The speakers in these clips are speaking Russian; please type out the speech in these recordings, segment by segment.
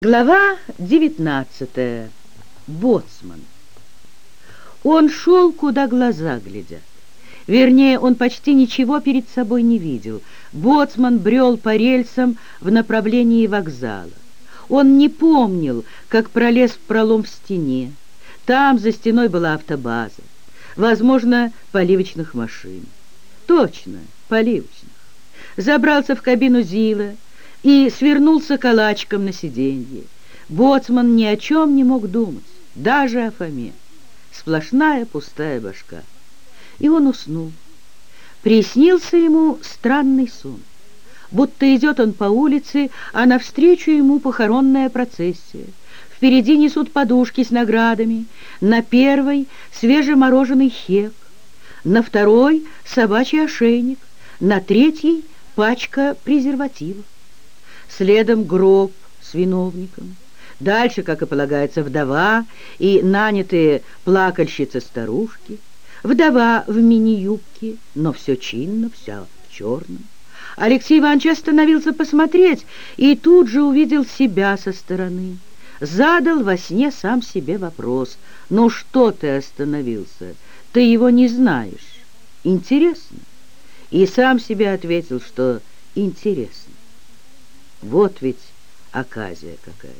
Глава 19. Боцман. Он шел, куда глаза глядят. Вернее, он почти ничего перед собой не видел. Боцман брел по рельсам в направлении вокзала. Он не помнил, как пролез в пролом в стене. Там за стеной была автобаза. Возможно, поливочных машин. Точно, поливочных. Забрался в кабину Зила и свернулся калачком на сиденье. Боцман ни о чем не мог думать, даже о Фоме. Сплошная пустая башка. И он уснул. Приснился ему странный сон. Будто идет он по улице, а навстречу ему похоронная процессия. Впереди несут подушки с наградами. На первой свежемороженый хек, на второй собачий ошейник, на третьей пачка презервативов следом гроб с виновником. Дальше, как и полагается, вдова и нанятые плакальщицы-старушки. Вдова в мини-юбке, но все чинно, вся в черном. Алексей Иванович остановился посмотреть и тут же увидел себя со стороны. Задал во сне сам себе вопрос. «Ну что ты остановился? Ты его не знаешь. Интересно?» И сам себе ответил, что интересно. Вот ведь оказия какая.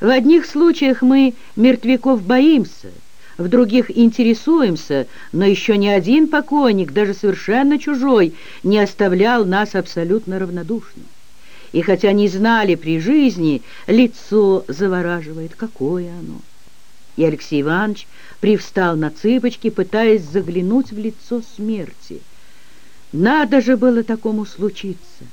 В одних случаях мы мертвяков боимся, в других интересуемся, но еще ни один покойник, даже совершенно чужой, не оставлял нас абсолютно равнодушным. И хотя не знали при жизни, лицо завораживает, какое оно. И Алексей Иванович привстал на цыпочки, пытаясь заглянуть в лицо смерти. Надо же было такому случиться.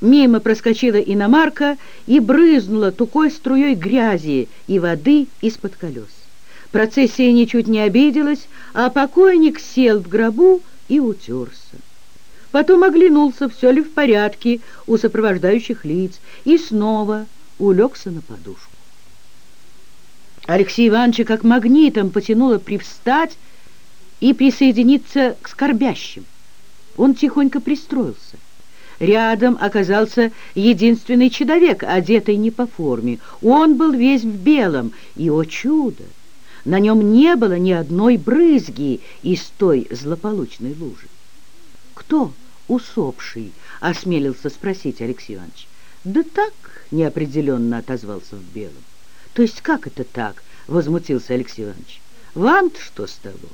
Мимо проскочила иномарка и брызнула тукой струей грязи и воды из-под колес. Процессия ничуть не обиделась, а покойник сел в гробу и утерся. Потом оглянулся, все ли в порядке у сопровождающих лиц, и снова улегся на подушку. Алексей Ивановича как магнитом потянуло привстать и присоединиться к скорбящим. Он тихонько пристроился. Рядом оказался единственный человек, одетый не по форме. Он был весь в белом, и, о чудо, на нем не было ни одной брызги из той злополучной лужи. «Кто усопший?» — осмелился спросить Алексей Иванович. «Да так», — неопределенно отозвался в белом. «То есть как это так?» — возмутился Алексей Иванович. «Вам-то что с того?»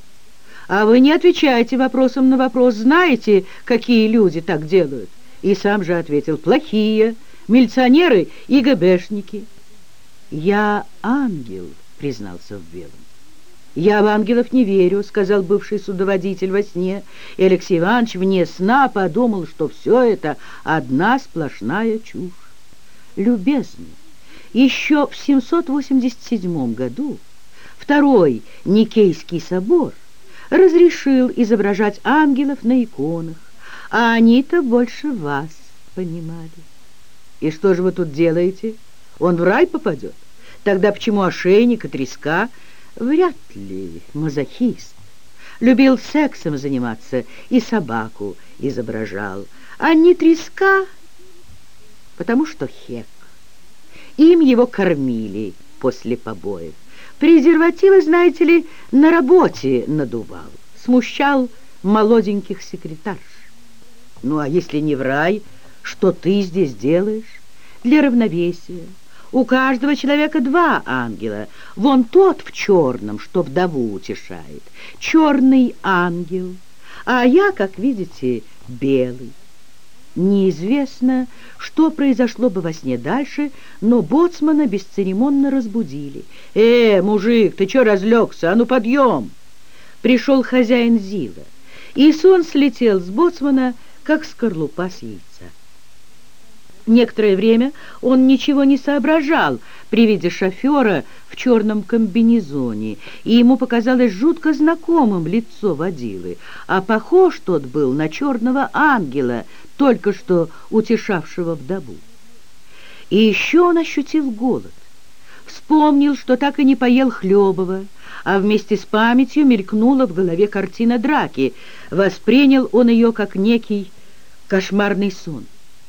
«А вы не отвечаете вопросом на вопрос. Знаете, какие люди так делают?» И сам же ответил, плохие, милиционеры и ГБшники. «Я ангел», — признался в белом. «Я в ангелов не верю», — сказал бывший судоводитель во сне, и Алексей Иванович вне сна подумал, что все это одна сплошная чушь. Любезный, еще в 787 году второй Никейский собор разрешил изображать ангелов на иконах, а они-то больше вас понимали. И что же вы тут делаете? Он в рай попадет? Тогда почему ошейник и треска? Вряд ли мазохист. Любил сексом заниматься и собаку изображал, а не треска, потому что хек. Им его кормили после побоев. Презервативы, знаете ли, на работе надувал, смущал молоденьких секретарш. Ну, а если не в рай, что ты здесь делаешь? Для равновесия. У каждого человека два ангела. Вон тот в черном, что вдову утешает. Черный ангел. А я, как видите, белый. Неизвестно, что произошло бы во сне дальше, но боцмана бесцеремонно разбудили. «Э, мужик, ты чё разлегся? А ну, подъем!» Пришел хозяин Зила, и сон слетел с боцмана, как скорлупа с яйца. Некоторое время он ничего не соображал при виде шофера в черном комбинезоне, и ему показалось жутко знакомым лицо водилы, а похож тот был на черного ангела, только что утешавшего вдову. И еще он ощутил голод. Вспомнил, что так и не поел Хлебова, а вместе с памятью мелькнула в голове картина драки. Воспринял он ее как некий кошмарный сон.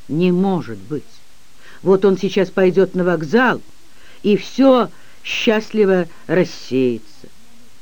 Не может быть. Вот он сейчас пойдет на вокзал, и все счастливо рассеется.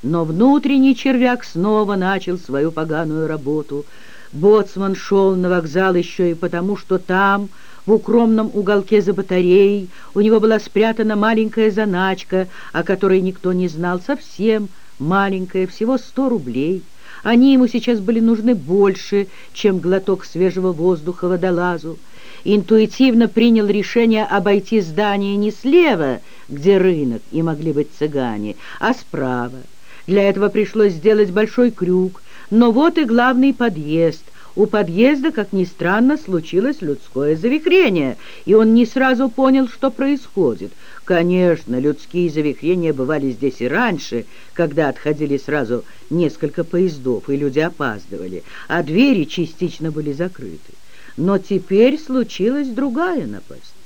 Но внутренний червяк снова начал свою поганую работу. Боцман шел на вокзал еще и потому, что там, в укромном уголке за батареей, у него была спрятана маленькая заначка, о которой никто не знал, совсем маленькая, всего сто рублей. Они ему сейчас были нужны больше, чем глоток свежего воздуха водолазу. Интуитивно принял решение обойти здание не слева, где рынок и могли быть цыгане, а справа. Для этого пришлось сделать большой крюк, но вот и главный подъезд. У подъезда, как ни странно, случилось людское завихрение, и он не сразу понял, что происходит. Конечно, людские завихрения бывали здесь и раньше, когда отходили сразу несколько поездов, и люди опаздывали, а двери частично были закрыты. Но теперь случилась другая напасть.